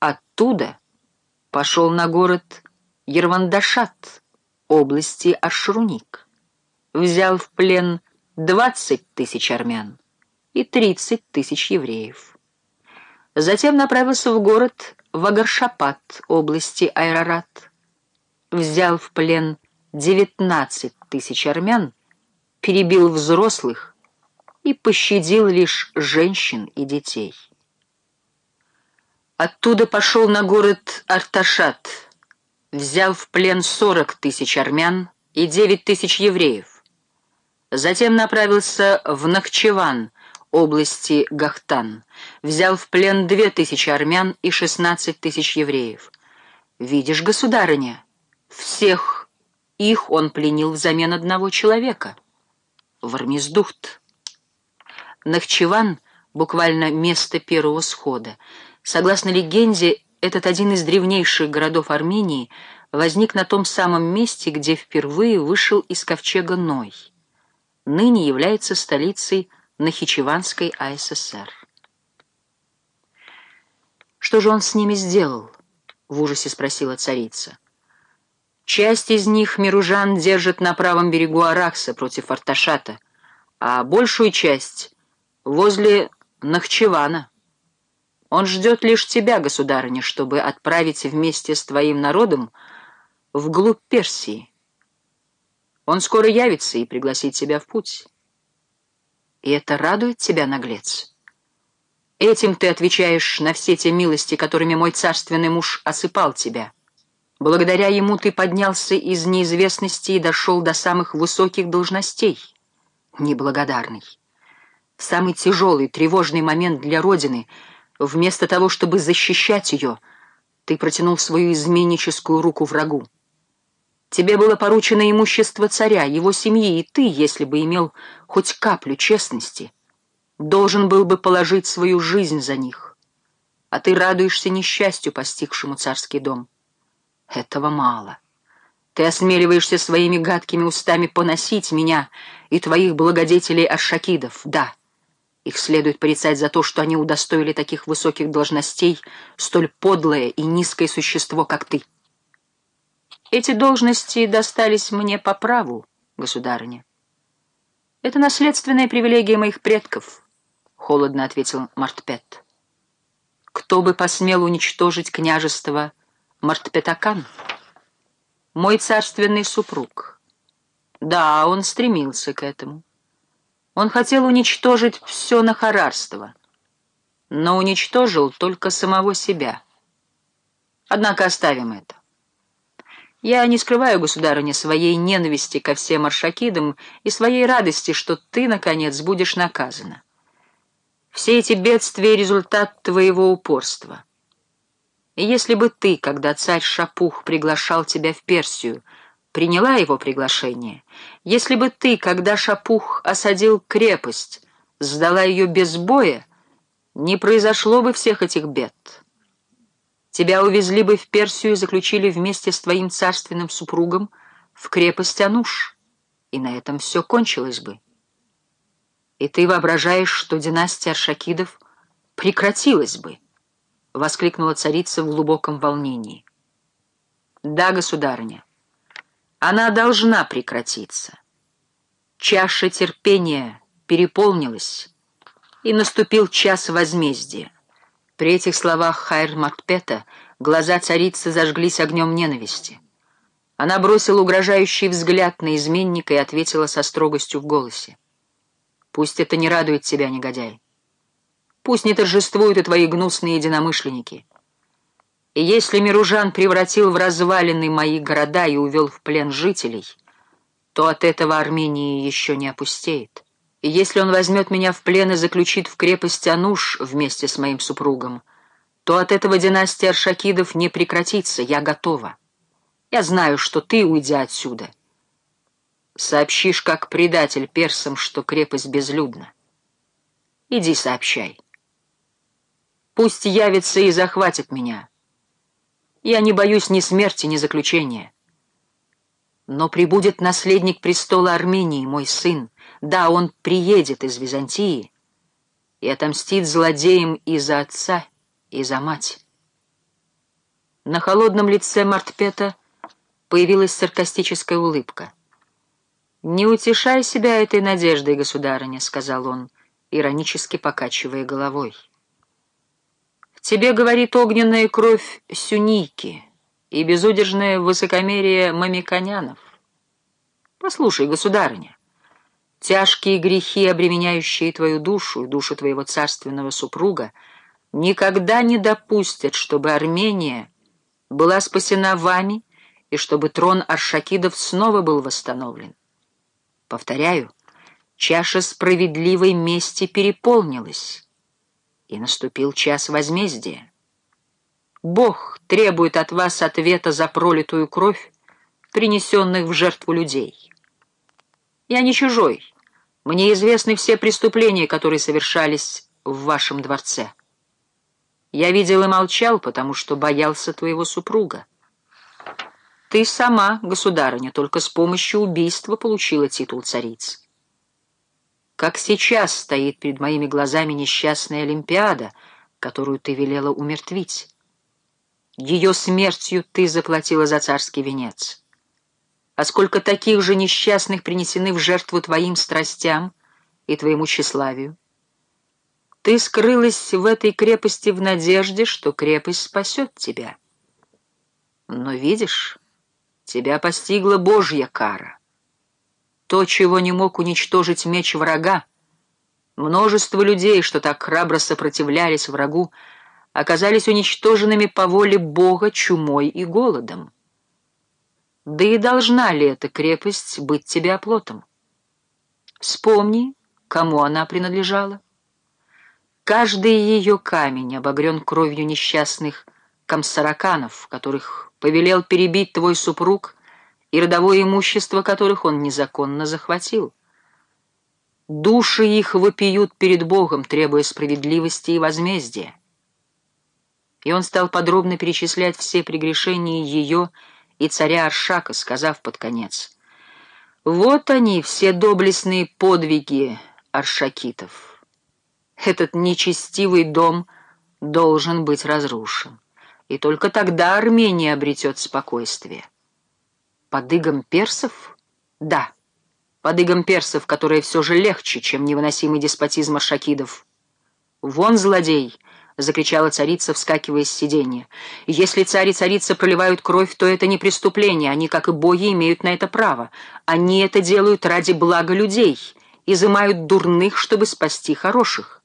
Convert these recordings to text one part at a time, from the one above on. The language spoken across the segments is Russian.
Оттуда пошел на город Ервандашат, области Ашруник. Взял в плен двадцать тысяч армян и тридцать тысяч евреев. Затем направился в город Вагаршапат, области Айрарат. Взял в плен девятнадцать тысяч армян, перебил взрослых и пощадил лишь женщин и детей. Оттуда пошел на город Арташат, взял в плен сорок тысяч армян и девять тысяч евреев. Затем направился в Нахчеван, области Гахтан, взял в плен две тысячи армян и шестнадцать тысяч евреев. Видишь, государыня, всех их он пленил взамен одного человека. Вармиздухт. Нахчеван — буквально место первого схода. Согласно легенде, этот один из древнейших городов Армении возник на том самом месте, где впервые вышел из ковчега Ной. Ныне является столицей Нахичеванской АССР. «Что же он с ними сделал?» — в ужасе спросила царица. «Часть из них Миружан держит на правом берегу Аракса против Арташата, а большую часть — возле Нахчевана». Он ждет лишь тебя, государыня, чтобы отправить вместе с твоим народом вглубь Персии. Он скоро явится и пригласит тебя в путь. И это радует тебя, наглец. Этим ты отвечаешь на все те милости, которыми мой царственный муж осыпал тебя. Благодаря ему ты поднялся из неизвестности и дошел до самых высоких должностей. Неблагодарный. самый тяжелый, тревожный момент для Родины — Вместо того, чтобы защищать ее, ты протянул свою изменническую руку врагу. Тебе было поручено имущество царя, его семьи, и ты, если бы имел хоть каплю честности, должен был бы положить свою жизнь за них. А ты радуешься несчастью, постигшему царский дом. Этого мало. Ты осмеливаешься своими гадкими устами поносить меня и твоих благодетелей-ашакидов, да, — их следует порицать за то, что они удостоили таких высоких должностей столь подлое и низкое существо, как ты. Эти должности достались мне по праву, государыня. Это наследственная привилегия моих предков, — холодно ответил Мартпет. Кто бы посмел уничтожить княжество Мартпетакан? Мой царственный супруг. Да, он стремился к этому. Он хотел уничтожить все нахарарство, но уничтожил только самого себя. Однако оставим это. Я не скрываю, государыня, своей ненависти ко всем аршакидам и своей радости, что ты, наконец, будешь наказана. Все эти бедствия — результат твоего упорства. И если бы ты, когда царь Шапух приглашал тебя в Персию, — приняла его приглашение. Если бы ты, когда Шапух осадил крепость, сдала ее без боя, не произошло бы всех этих бед. Тебя увезли бы в Персию и заключили вместе с твоим царственным супругом в крепость Ануш, и на этом все кончилось бы. И ты воображаешь, что династия Аршакидов прекратилась бы, — воскликнула царица в глубоком волнении. Да, государыня, она должна прекратиться. Чаша терпения переполнилась, и наступил час возмездия. При этих словах Хайр Макпета глаза царицы зажглись огнем ненависти. Она бросила угрожающий взгляд на изменника и ответила со строгостью в голосе. «Пусть это не радует тебя, негодяй. Пусть не торжествуют и твои гнусные единомышленники. И если Миружан превратил в развалины мои города и увел в плен жителей, то от этого Армении еще не опустеет. И если он возьмет меня в плен и заключит в крепость Ануш вместе с моим супругом, то от этого династия Аршакидов не прекратится, я готова. Я знаю, что ты, уйдя отсюда, сообщишь как предатель персам, что крепость безлюдна. Иди сообщай. Пусть явится и захватит меня, я не боюсь ни смерти, ни заключения. Но прибудет наследник престола Армении, мой сын. Да, он приедет из Византии и отомстит злодеям и за отца, и за мать. На холодном лице Мартпета появилась саркастическая улыбка. «Не утешай себя этой надеждой, государыня», — сказал он, иронически покачивая головой. «В тебе говорит огненная кровь сюники и безудержное высокомерие мамиконянов. Послушай, государыня, тяжкие грехи, обременяющие твою душу и душу твоего царственного супруга, никогда не допустят, чтобы Армения была спасена вами и чтобы трон Аршакидов снова был восстановлен. Повторяю, чаша справедливой мести переполнилась, и наступил час возмездия. Бог требует от вас ответа за пролитую кровь, принесенных в жертву людей. Я не чужой, мне известны все преступления, которые совершались в вашем дворце. Я видел и молчал, потому что боялся твоего супруга. Ты сама, государыня, только с помощью убийства получила титул царицы. Как сейчас стоит перед моими глазами несчастная Олимпиада, которую ты велела умертвить. Ее смертью ты заплатила за царский венец. А сколько таких же несчастных принесены в жертву твоим страстям и твоему тщеславию? Ты скрылась в этой крепости в надежде, что крепость спасет тебя. Но видишь, тебя постигла Божья кара. То, чего не мог уничтожить меч врага, множество людей, что так храбро сопротивлялись врагу, оказались уничтоженными по воле Бога чумой и голодом. Да и должна ли эта крепость быть тебе оплотом? Вспомни, кому она принадлежала. Каждый ее камень обогрен кровью несчастных комсараканов, которых повелел перебить твой супруг и родовое имущество которых он незаконно захватил. Души их вопиют перед Богом, требуя справедливости и возмездия. И он стал подробно перечислять все прегрешения ее и царя Аршака, сказав под конец, «Вот они, все доблестные подвиги аршакитов». Этот нечестивый дом должен быть разрушен. И только тогда Армения обретет спокойствие. Под игом персов? Да, под игом персов, которое все же легче, чем невыносимый деспотизм аршакидов. «Вон, злодей!» — закричала царица, вскакивая с сиденья. «Если царь и царица проливают кровь, то это не преступление, они, как и боги, имеют на это право. Они это делают ради блага людей, изымают дурных, чтобы спасти хороших».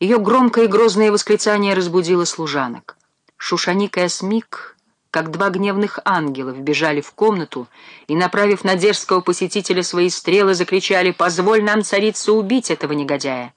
Ее громкое и грозное восклицание разбудило служанок. Шушаник и Осмик, как два гневных ангела, вбежали в комнату и, направив на дерзкого посетителя свои стрелы, закричали «Позволь нам, царица, убить этого негодяя!»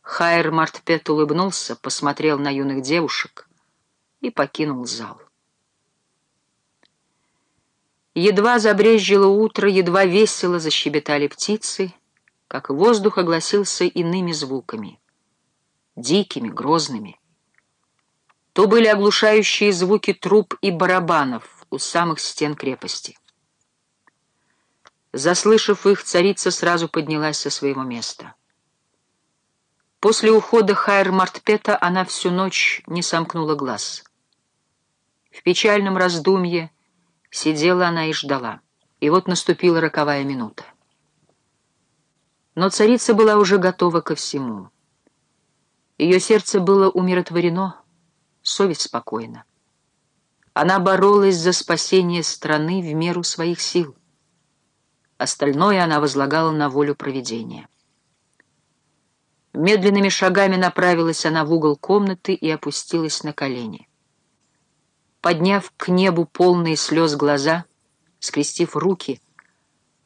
Хайр Мартпет улыбнулся, посмотрел на юных девушек и покинул зал. Едва забрезжило утро, едва весело защебетали птицы, как воздух огласился иными звуками — дикими, грозными. То были оглушающие звуки труб и барабанов у самых стен крепости. Заслышав их, царица сразу поднялась со своего места. После ухода Хайр Мартпета она всю ночь не сомкнула глаз. В печальном раздумье сидела она и ждала. И вот наступила роковая минута. Но царица была уже готова ко всему. Ее сердце было умиротворено, совесть спокойна. Она боролась за спасение страны в меру своих сил. Остальное она возлагала на волю проведения. Медленными шагами направилась она в угол комнаты и опустилась на колени. Подняв к небу полные слез глаза, скрестив руки,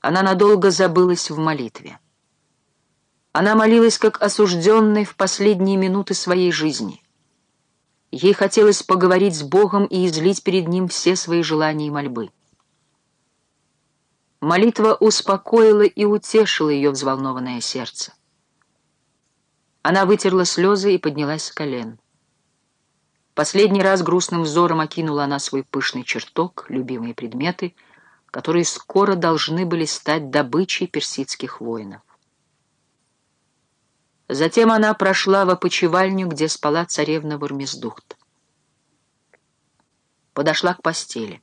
она надолго забылась в молитве. Она молилась как осужденный в последние минуты своей жизни. Ей хотелось поговорить с Богом и излить перед Ним все свои желания и мольбы. Молитва успокоила и утешила ее взволнованное сердце. Она вытерла слезы и поднялась с колен. Последний раз грустным взором окинула она свой пышный чертог, любимые предметы, которые скоро должны были стать добычей персидских воинов. Затем она прошла в опочивальню, где спала царевна Вармездухт. подошла к постели.